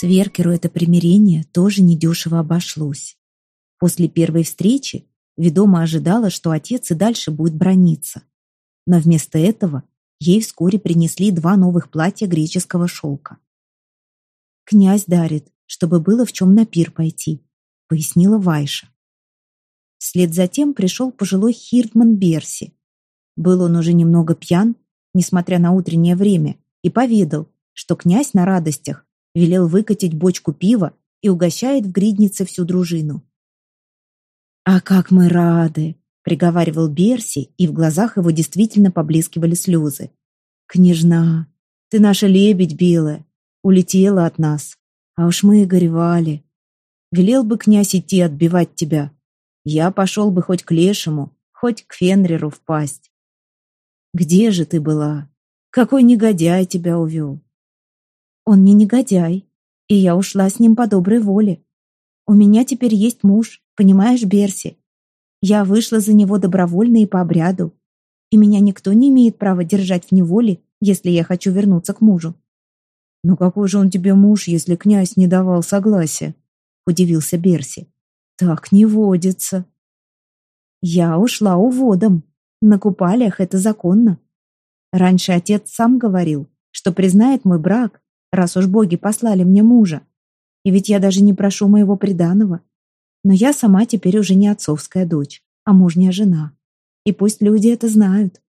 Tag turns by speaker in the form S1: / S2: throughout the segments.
S1: Сверкеру это примирение тоже недешево обошлось. После первой встречи ведома ожидала, что отец и дальше будет брониться. Но вместо этого ей вскоре принесли два новых платья греческого шелка. «Князь дарит, чтобы было в чем на пир пойти», — пояснила Вайша. Вслед за тем пришел пожилой Хирдман Берси. Был он уже немного пьян, несмотря на утреннее время, и поведал, что князь на радостях велел выкатить бочку пива и угощает в гриднице всю дружину. «А как мы рады!» — приговаривал Берси, и в глазах его действительно поблескивали слезы. «Княжна, ты наша лебедь белая, улетела от нас, а уж мы и горевали. Велел бы князь идти отбивать тебя. Я пошел бы хоть к лешему, хоть к Фенреру впасть. Где же ты была? Какой негодяй тебя увел? Он не негодяй, и я ушла с ним по доброй воле. У меня теперь есть муж, понимаешь, Берси? Я вышла за него добровольно и по обряду, и меня никто не имеет права держать в неволе, если я хочу вернуться к мужу. «Ну какой же он тебе муж, если князь не давал согласия?» — удивился Берси. «Так не водится». «Я ушла уводом. На купалиях это законно. Раньше отец сам говорил, что признает мой брак, раз уж боги послали мне мужа. И ведь я даже не прошу моего приданого. Но я сама теперь уже не отцовская дочь, а мужняя жена. И пусть люди это знают.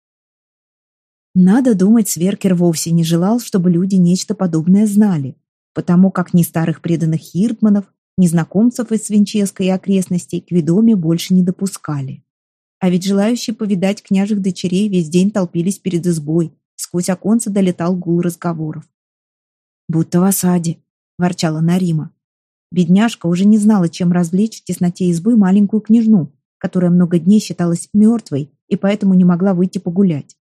S1: Надо думать, Сверкер вовсе не желал, чтобы люди нечто подобное знали, потому как ни старых преданных Хиртманов, ни знакомцев из Свинческа и окрестностей к ведоме больше не допускали. А ведь желающие повидать княжих дочерей весь день толпились перед избой, сквозь оконца долетал гул разговоров. «Будто в осаде», — ворчала Нарима. Бедняжка уже не знала, чем развлечь в тесноте избы маленькую княжну, которая много дней считалась мертвой и поэтому не могла выйти погулять.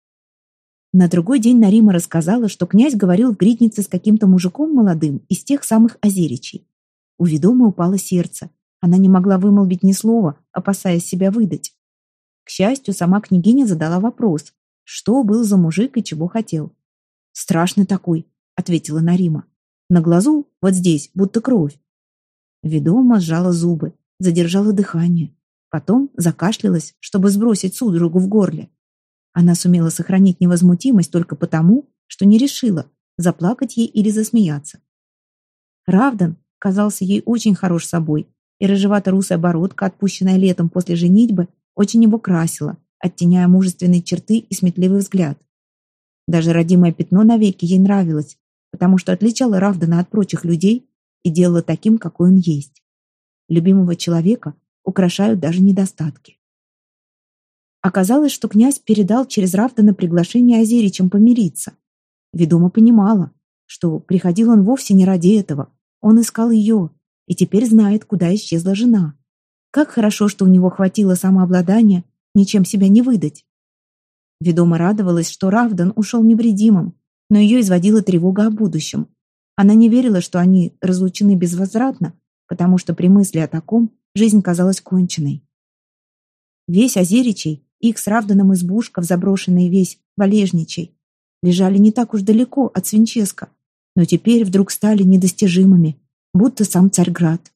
S1: На другой день Нарима рассказала, что князь говорил в гриднице с каким-то мужиком молодым из тех самых озеричей. У ведомой упало сердце. Она не могла вымолвить ни слова, опасаясь себя выдать. К счастью, сама княгиня задала вопрос, что был за мужик и чего хотел. «Страшный такой», — ответила Нарима. «На глазу, вот здесь, будто кровь». Ведома сжала зубы, задержала дыхание. Потом закашлялась, чтобы сбросить судорогу в горле. Она сумела сохранить невозмутимость только потому, что не решила, заплакать ей или засмеяться. Равдан казался ей очень хорош собой, и рыжевато-русая бородка, отпущенная летом после женитьбы, очень его красила, оттеняя мужественные черты и сметливый взгляд. Даже родимое пятно навеки ей нравилось, потому что отличало Равдана от прочих людей и делало таким, какой он есть. Любимого человека украшают даже недостатки. Оказалось, что князь передал через Равдана приглашение Азеричам помириться. Ведома понимала, что приходил он вовсе не ради этого. Он искал ее и теперь знает, куда исчезла жена. Как хорошо, что у него хватило самообладания ничем себя не выдать. Ведома радовалась, что Равдан ушел невредимым, но ее изводила тревога о будущем. Она не верила, что они разлучены безвозвратно, потому что при мысли о таком жизнь казалась конченной. Весь Озеричей их с Равданом избушка в заброшенной весь Валежничей лежали не так уж далеко от Свинческа, но теперь вдруг стали недостижимыми, будто сам Царьград.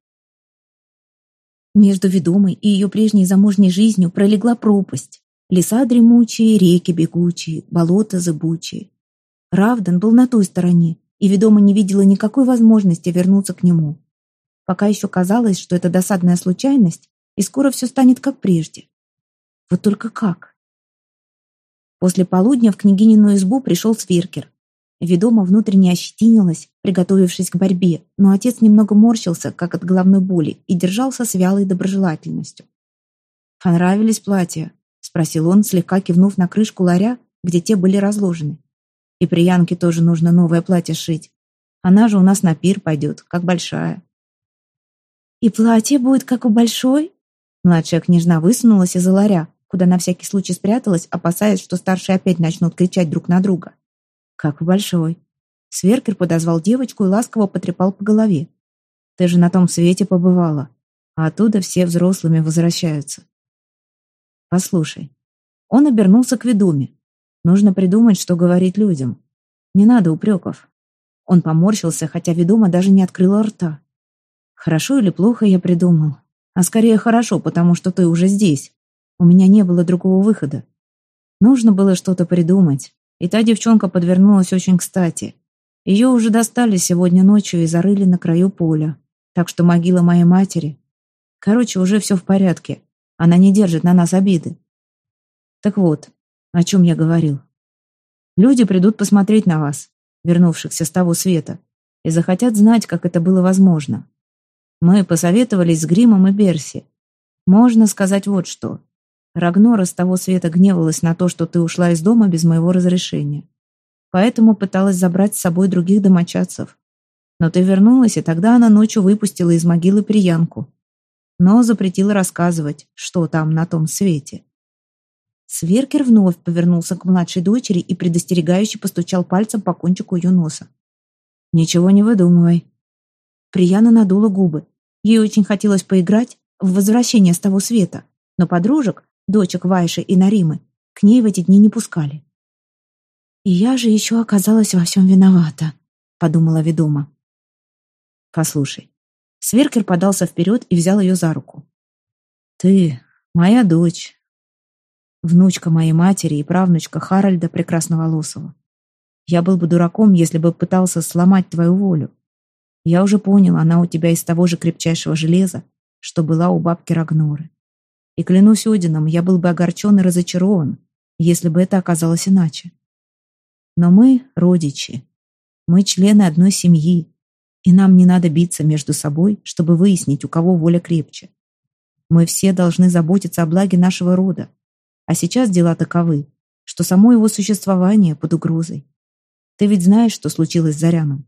S1: Между ведомой и ее прежней замужней жизнью пролегла пропасть. Леса дремучие, реки бегучие, болота зыбучие. Равдан был на той стороне, и ведома не видела никакой возможности вернуться к нему. Пока еще казалось, что это досадная случайность, и скоро все станет как прежде. Вот только как? После полудня в княгинину избу пришел Свиркер. Ведома внутренне ощетинилась, приготовившись к борьбе, но отец немного морщился, как от головной боли, и держался с вялой доброжелательностью. «Понравились платья?» — спросил он, слегка кивнув на крышку ларя, где те были разложены. «И при Янке тоже нужно новое платье шить. Она же у нас на пир пойдет, как большая». «И платье будет, как у большой?» Младшая княжна высунулась из-за ларя, куда на всякий случай спряталась, опасаясь, что старшие опять начнут кричать друг на друга. «Как большой!» Сверкер подозвал девочку и ласково потрепал по голове. «Ты же на том свете побывала, а оттуда все взрослыми возвращаются». «Послушай». Он обернулся к ведоме. «Нужно придумать, что говорить людям. Не надо упреков. Он поморщился, хотя ведомо даже не открыла рта. Хорошо или плохо я придумал? А скорее хорошо, потому что ты уже здесь. У меня не было другого выхода. Нужно было что-то придумать. И та девчонка подвернулась очень кстати. Ее уже достали сегодня ночью и зарыли на краю поля. Так что могила моей матери... Короче, уже все в порядке. Она не держит на нас обиды. Так вот, о чем я говорил. Люди придут посмотреть на вас, вернувшихся с того света, и захотят знать, как это было возможно. Мы посоветовались с Гримом и Берси. Можно сказать вот что. Рагнора с того света гневалась на то, что ты ушла из дома без моего разрешения. Поэтому пыталась забрать с собой других домочадцев. Но ты вернулась, и тогда она ночью выпустила из могилы приянку. Но запретила рассказывать, что там на том свете. Сверкер вновь повернулся к младшей дочери и предостерегающе постучал пальцем по кончику ее носа. «Ничего не выдумывай». Прияна надула губы. Ей очень хотелось поиграть в возвращение с того света, но подружек, дочек Вайши и Наримы, к ней в эти дни не пускали. «И я же еще оказалась во всем виновата», — подумала ведома. «Послушай». Сверкер подался вперед и взял ее за руку. «Ты моя дочь, внучка моей матери и правнучка Харальда Прекрасноволосого. Я был бы дураком, если бы пытался сломать твою волю. Я уже понял, она у тебя из того же крепчайшего железа, что была у бабки Рагноры. И клянусь Одином, я был бы огорчен и разочарован, если бы это оказалось иначе. Но мы родичи. Мы члены одной семьи, и нам не надо биться между собой, чтобы выяснить, у кого воля крепче. Мы все должны заботиться о благе нашего рода. А сейчас дела таковы, что само его существование под угрозой. Ты ведь знаешь, что случилось с Заряном?»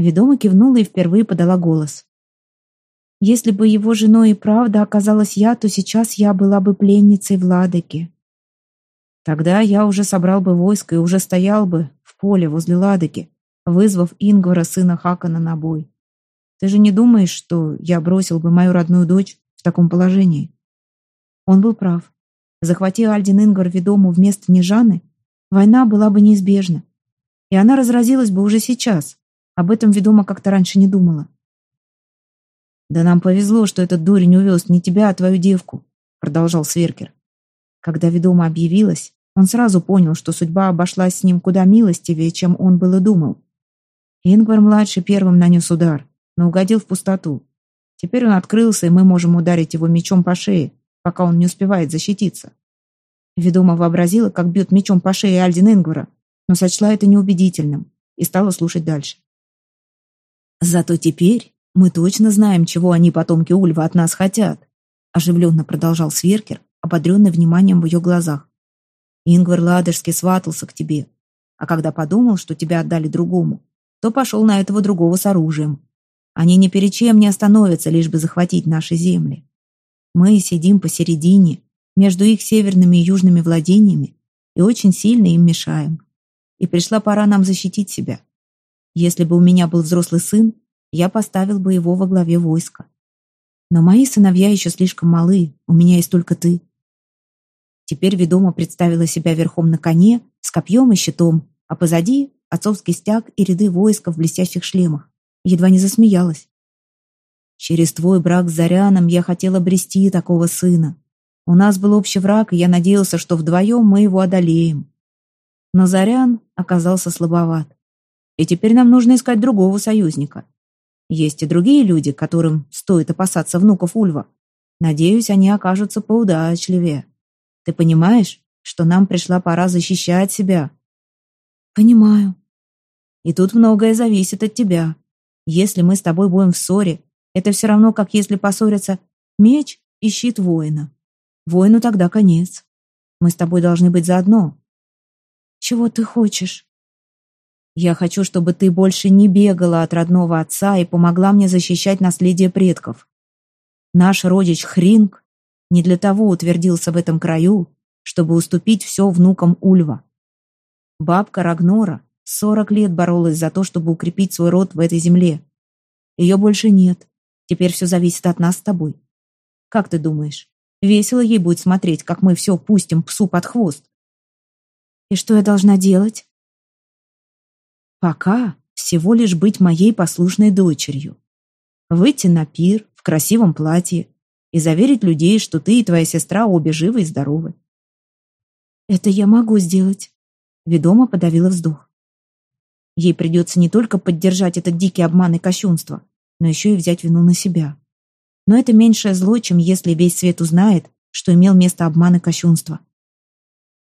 S1: Ведома кивнула и впервые подала голос. «Если бы его женой и правда оказалась я, то сейчас я была бы пленницей Владыки. Тогда я уже собрал бы войско и уже стоял бы в поле возле Ладоги, вызвав Ингвара, сына Хакана, на бой. Ты же не думаешь, что я бросил бы мою родную дочь в таком положении?» Он был прав. Захвати Альдин Ингвар ведому вместо Нежаны, война была бы неизбежна. И она разразилась бы уже сейчас. Об этом ведома как-то раньше не думала. «Да нам повезло, что этот дурень увез не тебя, а твою девку», продолжал Сверкер. Когда ведома объявилась, он сразу понял, что судьба обошлась с ним куда милостивее, чем он было думал. Ингвар-младший первым нанес удар, но угодил в пустоту. Теперь он открылся, и мы можем ударить его мечом по шее, пока он не успевает защититься. Ведома вообразила, как бьет мечом по шее Альдин Ингвара, но сочла это неубедительным и стала слушать дальше. «Зато теперь мы точно знаем, чего они, потомки Ульва, от нас хотят», оживленно продолжал Сверкер, ободренный вниманием в ее глазах. Ингвар Ладожский сватался к тебе, а когда подумал, что тебя отдали другому, то пошел на этого другого с оружием. Они ни перед чем не остановятся, лишь бы захватить наши земли. Мы сидим посередине, между их северными и южными владениями, и очень сильно им мешаем. И пришла пора нам защитить себя. Если бы у меня был взрослый сын, я поставил бы его во главе войска. Но мои сыновья еще слишком малы, у меня есть только ты. Теперь ведомо представила себя верхом на коне, с копьем и щитом, а позади отцовский стяг и ряды войска в блестящих шлемах. Едва не засмеялась. Через твой брак с Заряном я хотела обрести такого сына. У нас был общий враг, и я надеялся, что вдвоем мы его одолеем. Но Зарян оказался слабоват. И теперь нам нужно искать другого союзника. Есть и другие люди, которым стоит опасаться внуков Ульва. Надеюсь, они окажутся поудачливее. Ты понимаешь, что нам пришла пора защищать себя? Понимаю. И тут многое зависит от тебя. Если мы с тобой будем в ссоре, это все равно, как если поссорятся меч и щит воина. Воину тогда конец. Мы с тобой должны быть заодно. Чего ты хочешь? Я хочу, чтобы ты больше не бегала от родного отца и помогла мне защищать наследие предков. Наш родич Хринг не для того утвердился в этом краю, чтобы уступить все внукам Ульва. Бабка Рагнора сорок лет боролась за то, чтобы укрепить свой род в этой земле. Ее больше нет. Теперь все зависит от нас с тобой. Как ты думаешь, весело ей будет смотреть, как мы все пустим псу под хвост? И что я должна делать? Пока всего лишь быть моей послушной дочерью. Выйти на пир в красивом платье и заверить людей, что ты и твоя сестра обе живы и здоровы. Это я могу сделать. Ведома подавила вздох. Ей придется не только поддержать этот дикий обман и кощунство, но еще и взять вину на себя. Но это меньшее зло, чем если весь свет узнает, что имел место обман и кощунство.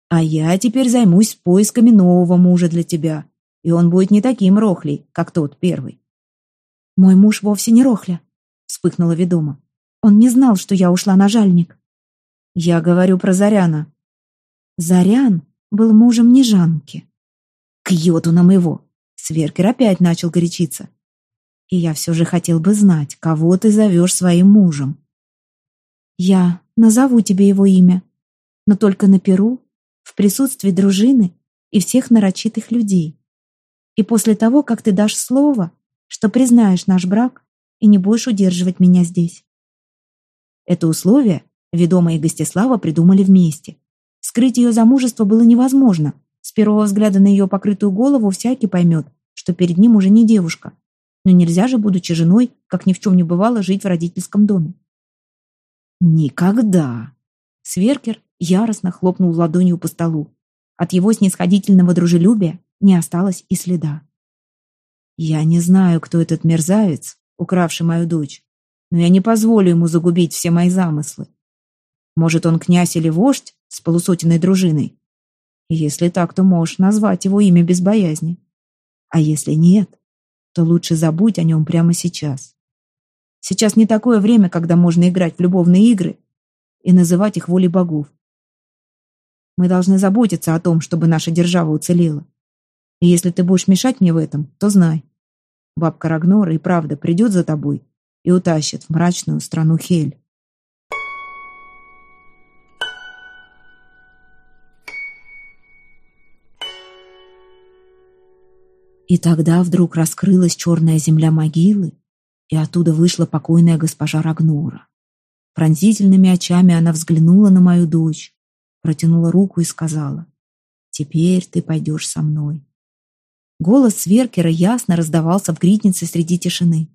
S1: А я теперь займусь поисками нового мужа для тебя, и он будет не таким рохлей, как тот первый. Мой муж вовсе не рохля, вспыхнула ведома. Он не знал, что я ушла на жальник. Я говорю про Заряна. Зарян был мужем Нежанки. К йоту нам его. Сверкер опять начал горячиться. И я все же хотел бы знать, кого ты зовешь своим мужем. Я назову тебе его имя, но только на Перу, в присутствии дружины и всех нарочитых людей. И после того, как ты дашь слово, что признаешь наш брак и не будешь удерживать меня здесь. Это условие ведомые Гостислава придумали вместе. Скрыть ее замужество было невозможно. С первого взгляда на ее покрытую голову всякий поймет, что перед ним уже не девушка. Но нельзя же, будучи женой, как ни в чем не бывало, жить в родительском доме. «Никогда!» Сверкер яростно хлопнул ладонью по столу. От его снисходительного дружелюбия не осталось и следа. «Я не знаю, кто этот мерзавец, укравший мою дочь, но я не позволю ему загубить все мои замыслы. Может, он князь или вождь с полусотенной дружиной? Если так, то можешь назвать его имя без боязни. А если нет, то лучше забудь о нем прямо сейчас. Сейчас не такое время, когда можно играть в любовные игры и называть их волей богов. Мы должны заботиться о том, чтобы наша держава уцелела. И если ты будешь мешать мне в этом, то знай. Бабка Рагнора и правда придет за тобой и утащит в мрачную страну Хель. И тогда вдруг раскрылась черная земля могилы, и оттуда вышла покойная госпожа Рагнора. Пронзительными очами она взглянула на мою дочь, протянула руку и сказала, «Теперь ты пойдешь со мной». Голос Сверкера ясно раздавался в гриднице среди тишины.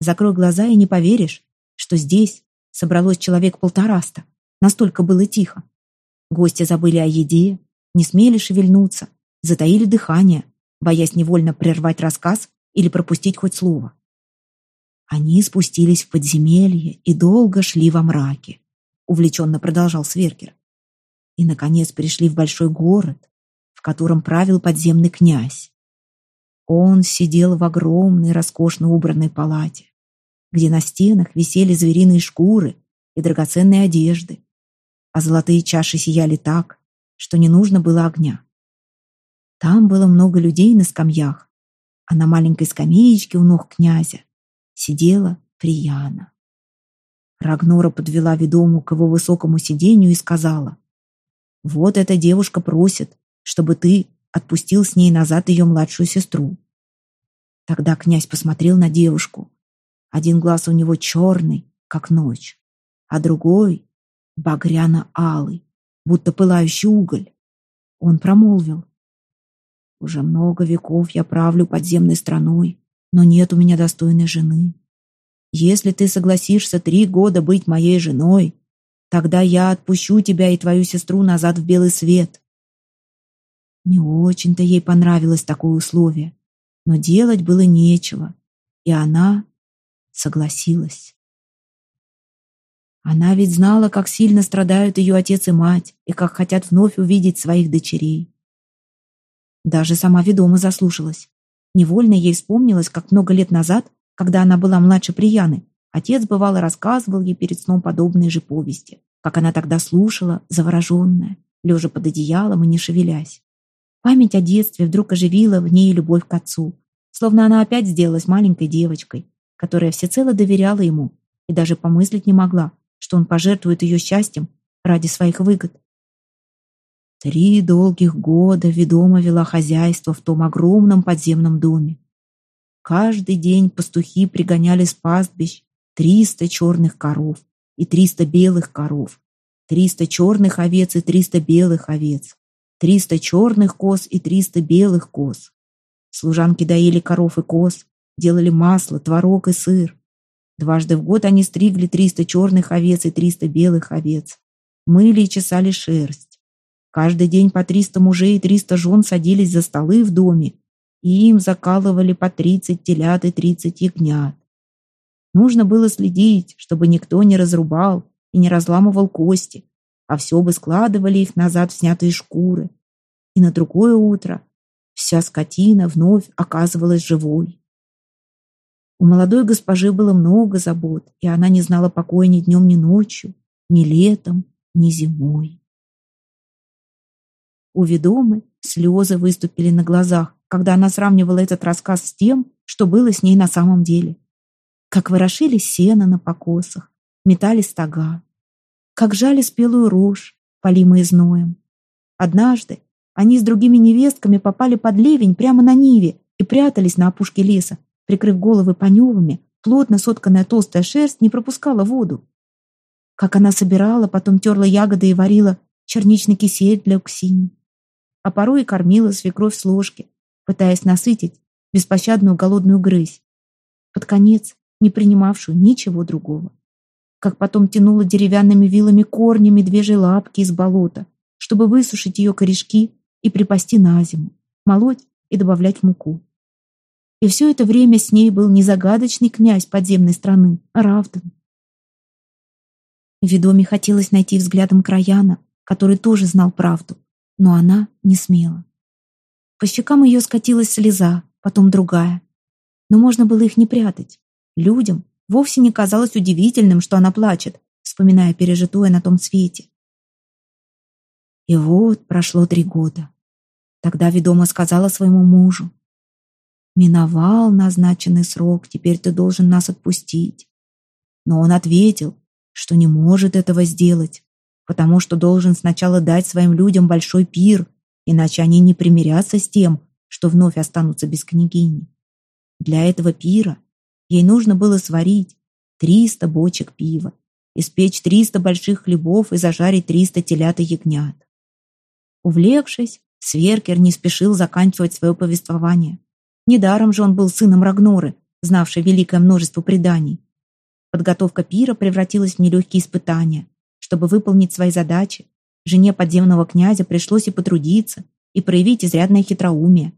S1: Закрой глаза и не поверишь, что здесь собралось человек полтораста. Настолько было тихо. Гости забыли о еде, не смели шевельнуться, затаили дыхание, боясь невольно прервать рассказ или пропустить хоть слово. Они спустились в подземелье и долго шли во мраке, увлеченно продолжал Сверкер. И, наконец, пришли в большой город, в котором правил подземный князь. Он сидел в огромной, роскошно убранной палате где на стенах висели звериные шкуры и драгоценные одежды, а золотые чаши сияли так, что не нужно было огня. Там было много людей на скамьях, а на маленькой скамеечке у ног князя сидела Прияна. Рагнора подвела ведому к его высокому сиденью и сказала, «Вот эта девушка просит, чтобы ты отпустил с ней назад ее младшую сестру». Тогда князь посмотрел на девушку, один глаз у него черный, как ночь, а другой — багряно-алый, будто пылающий уголь. Он промолвил. «Уже много веков я правлю подземной страной, но нет у меня достойной жены. Если ты согласишься три года быть моей женой, тогда я отпущу тебя и твою сестру назад в белый свет». Не очень-то ей понравилось такое условие, но делать было нечего, и она согласилась. Она ведь знала, как сильно страдают ее отец и мать, и как хотят вновь увидеть своих дочерей. Даже сама ведома заслушалась. Невольно ей вспомнилось, как много лет назад, когда она была младше Прияны, отец бывало рассказывал ей перед сном подобные же повести, как она тогда слушала, завороженная, лежа под одеялом и не шевелясь. Память о детстве вдруг оживила в ней любовь к отцу, словно она опять сделалась маленькой девочкой, которая всецело доверяла ему и даже помыслить не могла, что он пожертвует ее счастьем ради своих выгод. Три долгих года ведома вела хозяйство в том огромном подземном доме. Каждый день пастухи пригоняли с пастбищ триста черных коров и триста белых коров, триста черных овец и триста белых овец, триста черных коз и триста белых коз. Служанки доили коров и коз, делали масло, творог и сыр. Дважды в год они стригли триста черных овец и триста белых овец. Мыли и чесали шерсть. Каждый день по триста мужей и триста жен садились за столы в доме, и им закалывали по тридцать телят и тридцать ягнят. Нужно было следить, чтобы никто не разрубал и не разламывал кости, а все бы складывали их назад в снятые шкуры. И на другое утро вся скотина вновь оказывалась живой. У молодой госпожи было много забот, и она не знала покоя ни днем, ни ночью, ни летом, ни зимой. У ведомы слезы выступили на глазах, когда она сравнивала этот рассказ с тем, что было с ней на самом деле. Как ворошили сено на покосах, метали стога, как жали спелую рожь, полимые зноем. Однажды они с другими невестками попали под ливень прямо на Ниве и прятались на опушке леса, прикрыв головы поневами, плотно сотканная толстая шерсть не пропускала воду. Как она собирала, потом терла ягоды и варила черничный кисель для Уксини. А порой и кормила свекровь с ложки, пытаясь насытить беспощадную голодную грызь. Под конец не принимавшую ничего другого как потом тянула деревянными вилами корни медвежьей лапки из болота, чтобы высушить ее корешки и припасти на зиму, молоть и добавлять муку. И все это время с ней был не загадочный князь подземной страны, а Равдан. Ведоме хотелось найти взглядом Краяна, который тоже знал правду, но она не смела. По щекам ее скатилась слеза, потом другая. Но можно было их не прятать. Людям, Вовсе не казалось удивительным, что она плачет, вспоминая пережитое на том свете. И вот прошло три года. Тогда ведома сказала своему мужу, «Миновал назначенный срок, теперь ты должен нас отпустить». Но он ответил, что не может этого сделать, потому что должен сначала дать своим людям большой пир, иначе они не примирятся с тем, что вновь останутся без княгини. Для этого пира Ей нужно было сварить триста бочек пива, испечь триста больших хлебов и зажарить триста телят и ягнят. Увлекшись, Сверкер не спешил заканчивать свое повествование. Недаром же он был сыном Рагноры, знавшей великое множество преданий. Подготовка пира превратилась в нелегкие испытания. Чтобы выполнить свои задачи, жене подземного князя пришлось и потрудиться, и проявить изрядное хитроумие.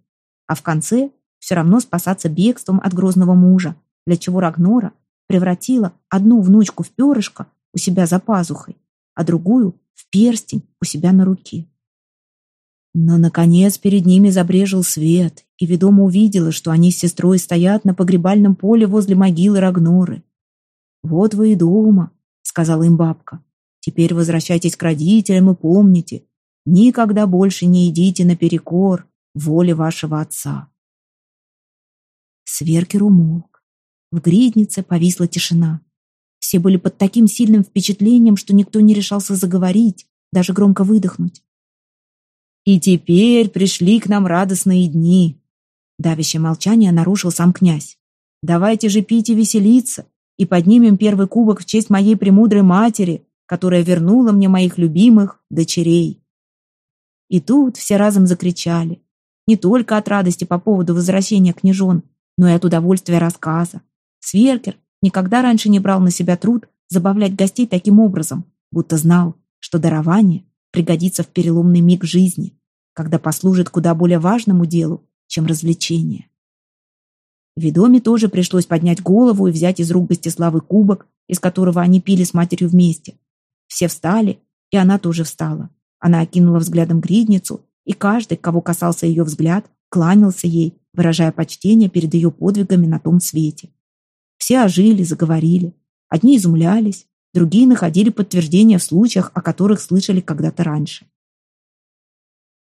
S1: А в конце все равно спасаться бегством от грозного мужа, для чего Рагнора превратила одну внучку в перышко у себя за пазухой, а другую в перстень у себя на руке. Но, наконец, перед ними забрежил свет, и ведома увидела, что они с сестрой стоят на погребальном поле возле могилы Рагноры. «Вот вы и дома», — сказала им бабка. «Теперь возвращайтесь к родителям и помните, никогда больше не идите наперекор воле вашего отца». Сверкер умолк. В гриднице повисла тишина. Все были под таким сильным впечатлением, что никто не решался заговорить, даже громко выдохнуть. «И теперь пришли к нам радостные дни!» Давящее молчание нарушил сам князь. «Давайте же пить и веселиться, и поднимем первый кубок в честь моей премудрой матери, которая вернула мне моих любимых дочерей». И тут все разом закричали. Не только от радости по поводу возвращения княжон, но и от удовольствия рассказа. Сверкер никогда раньше не брал на себя труд забавлять гостей таким образом, будто знал, что дарование пригодится в переломный миг жизни, когда послужит куда более важному делу, чем развлечение. Ведоме тоже пришлось поднять голову и взять из рук Гостиславы кубок, из которого они пили с матерью вместе. Все встали, и она тоже встала. Она окинула взглядом гридницу, и каждый, кого касался ее взгляд, кланялся ей, выражая почтение перед ее подвигами на том свете. Все ожили, заговорили. Одни изумлялись, другие находили подтверждения в случаях, о которых слышали когда-то раньше.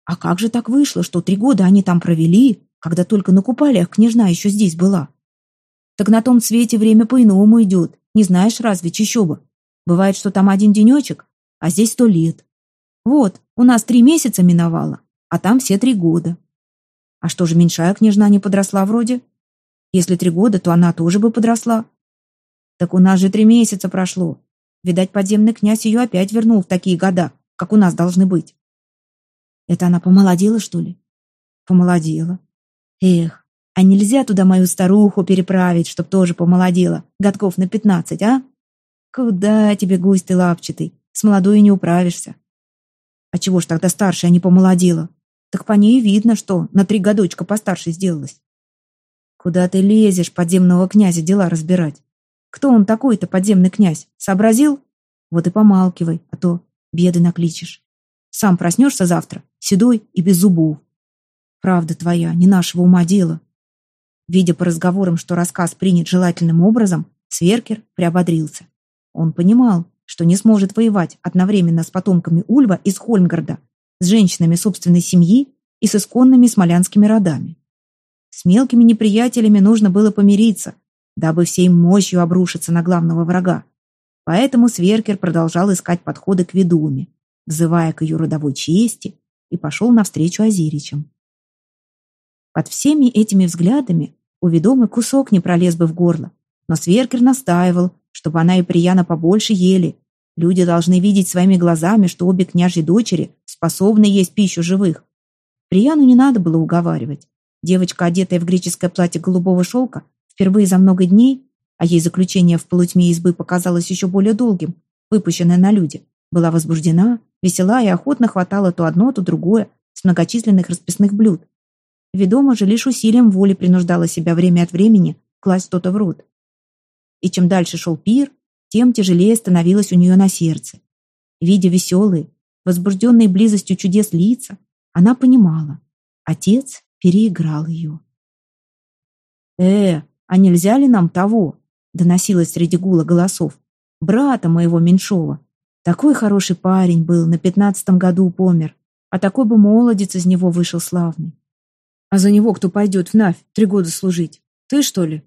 S1: А как же так вышло, что три года они там провели, когда только на купалиях княжна еще здесь была? Так на том свете время по-иному идет, не знаешь разве, чищоба? Бывает, что там один денечек, а здесь сто лет. Вот, у нас три месяца миновало, а там все три года. А что же меньшая княжна не подросла вроде? Если три года, то она тоже бы подросла. Так у нас же три месяца прошло. Видать, подземный князь ее опять вернул в такие года, как у нас должны быть. Это она помолодела, что ли? Помолодела. Эх, а нельзя туда мою старуху переправить, чтоб тоже помолодела, годков на пятнадцать, а? Куда тебе, гусь ты лапчатый, с молодой не управишься. А чего ж тогда старше, а не помолодела? Так по ней видно, что на три годочка постарше сделалась. Куда ты лезешь, подземного князя дела разбирать? Кто он такой-то, подземный князь? Сообразил? Вот и помалкивай, а то беды накличешь. Сам проснешься завтра, седой и без зубов. Правда твоя, не нашего ума дело. Видя по разговорам, что рассказ принят желательным образом, Сверкер приободрился. Он понимал, что не сможет воевать одновременно с потомками Ульва из Хольмгарда, с женщинами собственной семьи и с исконными смолянскими родами. С мелкими неприятелями нужно было помириться, дабы всей мощью обрушиться на главного врага. Поэтому Сверкер продолжал искать подходы к ведуме, взывая к ее родовой чести, и пошел навстречу Азиричам. Под всеми этими взглядами у ведомы кусок не пролез бы в горло, но Сверкер настаивал, чтобы она и Прияна побольше ели. Люди должны видеть своими глазами, что обе княжьи дочери способны есть пищу живых. Прияну не надо было уговаривать. Девочка, одетая в греческое платье голубого шелка, впервые за много дней, а ей заключение в полутьме избы показалось еще более долгим, выпущенная на люди, была возбуждена, весела и охотно хватала то одно, то другое с многочисленных расписных блюд. Ведомо же лишь усилием воли принуждала себя время от времени класть что-то в рот. И чем дальше шел пир, тем тяжелее становилось у нее на сердце. Видя веселые, возбужденные близостью чудес лица, она понимала, отец переиграл ее. «Э, а нельзя ли нам того?» доносилось среди гула голосов. «Брата моего меньшого. Такой хороший парень был, на пятнадцатом году помер, а такой бы молодец из него вышел славный. А за него кто пойдет в Навь три года служить? Ты, что ли?»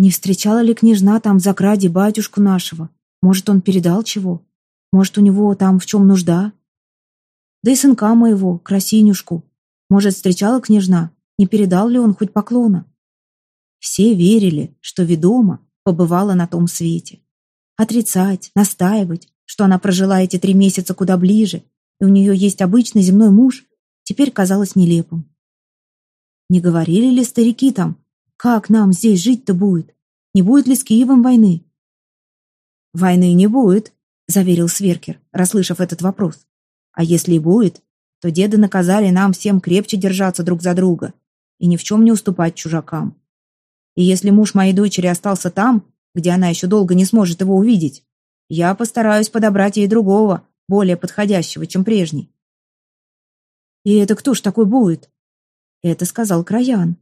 S1: Не встречала ли княжна там в Закраде батюшку нашего? Может, он передал чего? Может, у него там в чем нужда? Да и сынка моего, красинюшку, может, встречала княжна, не передал ли он хоть поклона? Все верили, что ведома побывала на том свете. Отрицать, настаивать, что она прожила эти три месяца куда ближе, и у нее есть обычный земной муж, теперь казалось нелепым. Не говорили ли старики там, как нам здесь жить-то будет? Не будет ли с Киевом войны? «Войны не будет», — заверил Сверкер, расслышав этот вопрос. «А если и будет, то деды наказали нам всем крепче держаться друг за друга и ни в чем не уступать чужакам. И если муж моей дочери остался там, где она еще долго не сможет его увидеть, я постараюсь подобрать ей другого, более подходящего, чем прежний. И это кто ж такой будет? Это сказал Краян.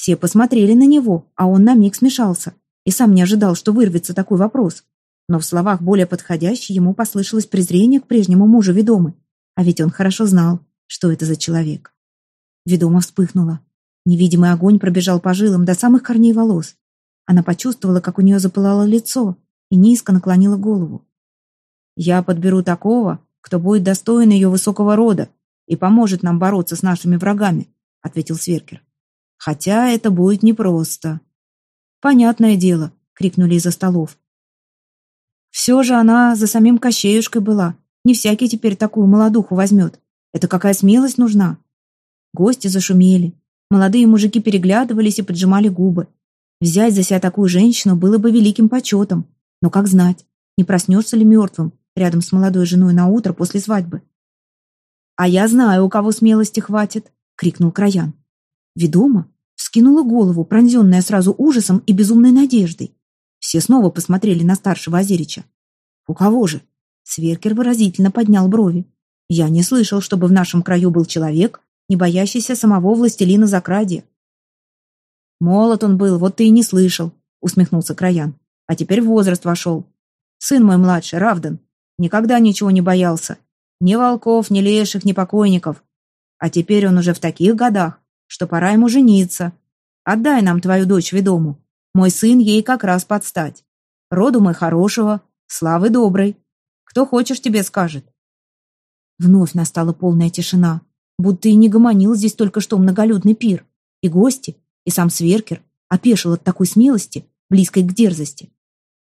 S1: Все посмотрели на него, а он на миг смешался и сам не ожидал, что вырвется такой вопрос. Но в словах более подходящий ему послышалось презрение к прежнему мужу ведомы. А ведь он хорошо знал, что это за человек. Ведома вспыхнула. Невидимый огонь пробежал по жилам до самых корней волос. Она почувствовала, как у нее запылало лицо, и низко наклонила голову. «Я подберу такого, кто будет достоин ее высокого рода и поможет нам бороться с нашими врагами», — ответил Сверкер. «Хотя это будет непросто». «Понятное дело», — крикнули из-за столов. «Все же она за самим Кощеюшкой была. Не всякий теперь такую молодуху возьмет. Это какая смелость нужна?» Гости зашумели. Молодые мужики переглядывались и поджимали губы. Взять за себя такую женщину было бы великим почетом. Но как знать, не проснешься ли мертвым рядом с молодой женой на утро после свадьбы? «А я знаю, у кого смелости хватит!» — крикнул Краян. Ведома вскинула голову, пронзенная сразу ужасом и безумной надеждой. Все снова посмотрели на старшего Озерича. «У кого же?» Сверкер выразительно поднял брови. «Я не слышал, чтобы в нашем краю был человек, не боящийся самого властелина Закрадия». «Молод он был, вот ты и не слышал», — усмехнулся Краян. «А теперь возраст вошел. Сын мой младший, Равдан, никогда ничего не боялся. Ни волков, ни леших, ни покойников. А теперь он уже в таких годах, что пора ему жениться. Отдай нам твою дочь ведому. Мой сын ей как раз подстать. Роду мы хорошего, славы доброй. Кто хочешь, тебе скажет». Вновь настала полная тишина, будто и не гомонил здесь только что многолюдный пир. И гости, и сам Сверкер опешил от такой смелости, близкой к дерзости.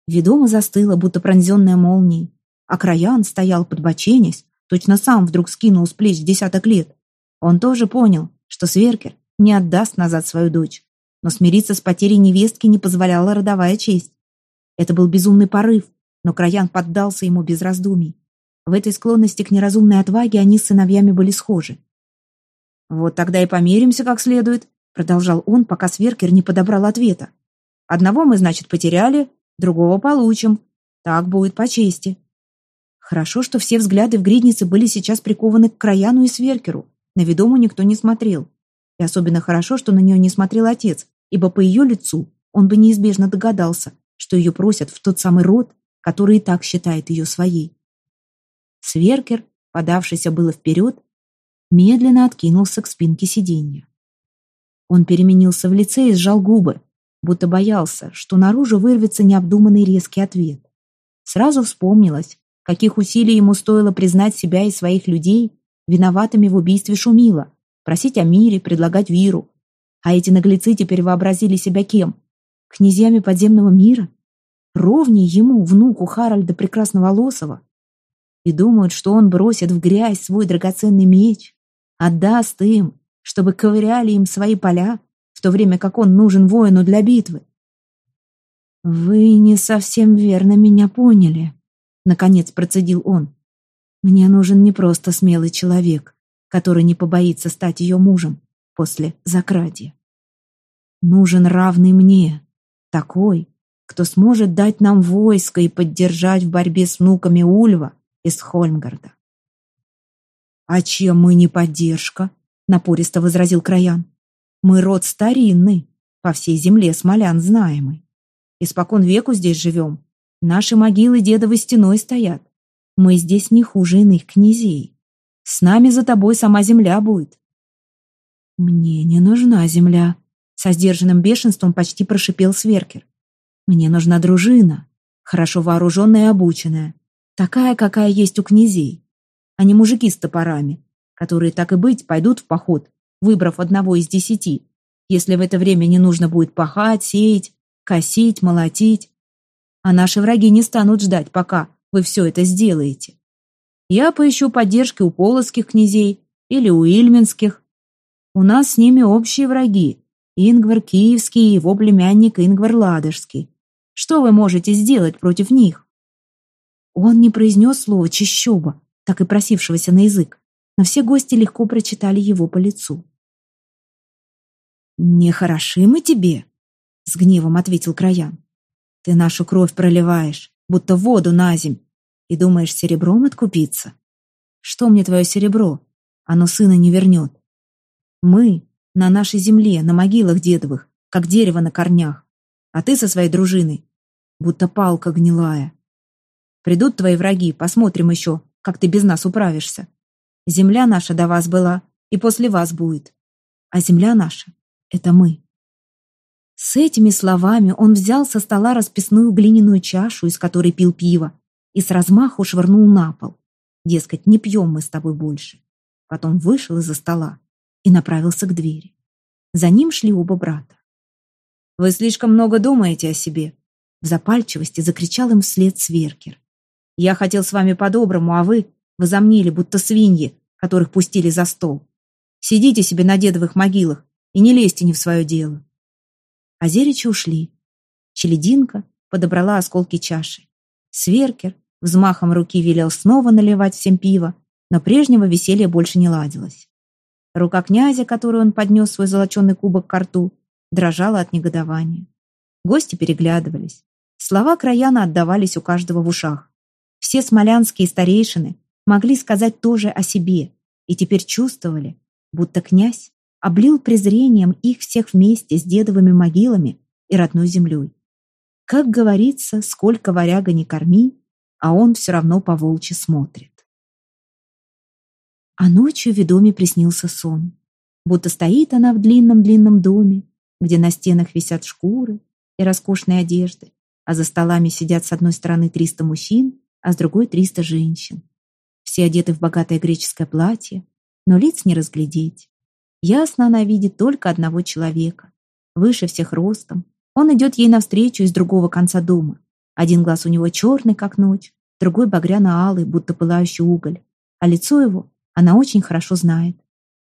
S1: Ведома застыла, будто пронзенная молнией, а Краян стоял подбоченясь, точно сам вдруг скинул с плеч десяток лет. Он тоже понял, что Сверкер не отдаст назад свою дочь. Но смириться с потерей невестки не позволяла родовая честь. Это был безумный порыв, но Краян поддался ему без раздумий. В этой склонности к неразумной отваге они с сыновьями были схожи. «Вот тогда и помиримся как следует», — продолжал он, пока Сверкер не подобрал ответа. «Одного мы, значит, потеряли, другого получим. Так будет по чести». Хорошо, что все взгляды в гриднице были сейчас прикованы к Краяну и Сверкеру. На ведому никто не смотрел. И особенно хорошо, что на нее не смотрел отец, ибо по ее лицу он бы неизбежно догадался, что ее просят в тот самый род, который и так считает ее своей. Сверкер, подавшийся было вперед, медленно откинулся к спинке сиденья. Он переменился в лице и сжал губы, будто боялся, что наружу вырвется необдуманный резкий ответ. Сразу вспомнилось, каких усилий ему стоило признать себя и своих людей виноватыми в убийстве Шумила, просить о мире, предлагать виру. А эти наглецы теперь вообразили себя кем? Князьями подземного мира? Ровней ему, внуку Харальда Прекрасноволосого? И думают, что он бросит в грязь свой драгоценный меч, отдаст им, чтобы ковыряли им свои поля, в то время как он нужен воину для битвы. «Вы не совсем верно меня поняли», — наконец процедил он. «Мне нужен не просто смелый человек, который не побоится стать ее мужем после закрадья. Нужен равный мне, такой, кто сможет дать нам войско и поддержать в борьбе с внуками Ульва из Хольмгарда. «А чем мы не поддержка?» — напористо возразил Краян. «Мы род старинный, по всей земле смолян знаемый. Испокон веку здесь живем. Наши могилы дедовой стеной стоят. Мы здесь не хуже иных князей. С нами за тобой сама земля будет. Мне не нужна земля, со сдержанным бешенством почти прошипел Сверкер. Мне нужна дружина, хорошо вооруженная и обученная, такая, какая есть у князей, а не мужики с топорами, которые, так и быть, пойдут в поход, выбрав одного из десяти, если в это время не нужно будет пахать, сеять, косить, молотить. А наши враги не станут ждать, пока вы все это сделаете. Я поищу поддержки у полоцких князей или у ильминских. У нас с ними общие враги. Ингвар Киевский и его племянник Ингвар Ладожский. Что вы можете сделать против них?» Он не произнес слово «чищоба», так и просившегося на язык, но все гости легко прочитали его по лицу. «Не хороши мы тебе», — с гневом ответил Краян. «Ты нашу кровь проливаешь, будто воду на земь, и думаешь, серебром откупиться? Что мне твое серебро? Оно сына не вернет. Мы на нашей земле, на могилах дедовых, как дерево на корнях. А ты со своей дружиной, будто палка гнилая. Придут твои враги, посмотрим еще, как ты без нас управишься. Земля наша до вас была, и после вас будет. А земля наша — это мы. С этими словами он взял со стола расписную глиняную чашу, из которой пил пиво, и с размаху швырнул на пол. Дескать, не пьем мы с тобой больше. Потом вышел из-за стола и направился к двери. За ним шли оба брата. «Вы слишком много думаете о себе», — в запальчивости закричал им вслед Сверкер. «Я хотел с вами по-доброму, а вы возомнили, будто свиньи, которых пустили за стол. Сидите себе на дедовых могилах и не лезьте не в свое дело». Озеричи ушли. Челединка подобрала осколки чаши. Сверкер Взмахом руки велел снова наливать всем пиво, но прежнего веселья больше не ладилось. Рука князя, которую он поднес свой золоченый кубок к рту, дрожала от негодования. Гости переглядывались. Слова Краяна отдавались у каждого в ушах. Все смолянские старейшины могли сказать тоже о себе и теперь чувствовали, будто князь облил презрением их всех вместе с дедовыми могилами и родной землей. Как говорится, сколько варяга не корми, а он все равно по волчьи смотрит. А ночью ведоме приснился сон. Будто стоит она в длинном-длинном доме, где на стенах висят шкуры и роскошные одежды, а за столами сидят с одной стороны 300 мужчин, а с другой 300 женщин. Все одеты в богатое греческое платье, но лиц не разглядеть. Ясно она видит только одного человека, выше всех ростом. Он идет ей навстречу из другого конца дома. Один глаз у него черный, как ночь, другой багряно-алый, будто пылающий уголь. А лицо его она очень хорошо знает.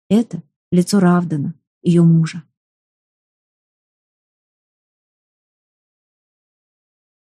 S1: Это лицо Равдана, ее мужа.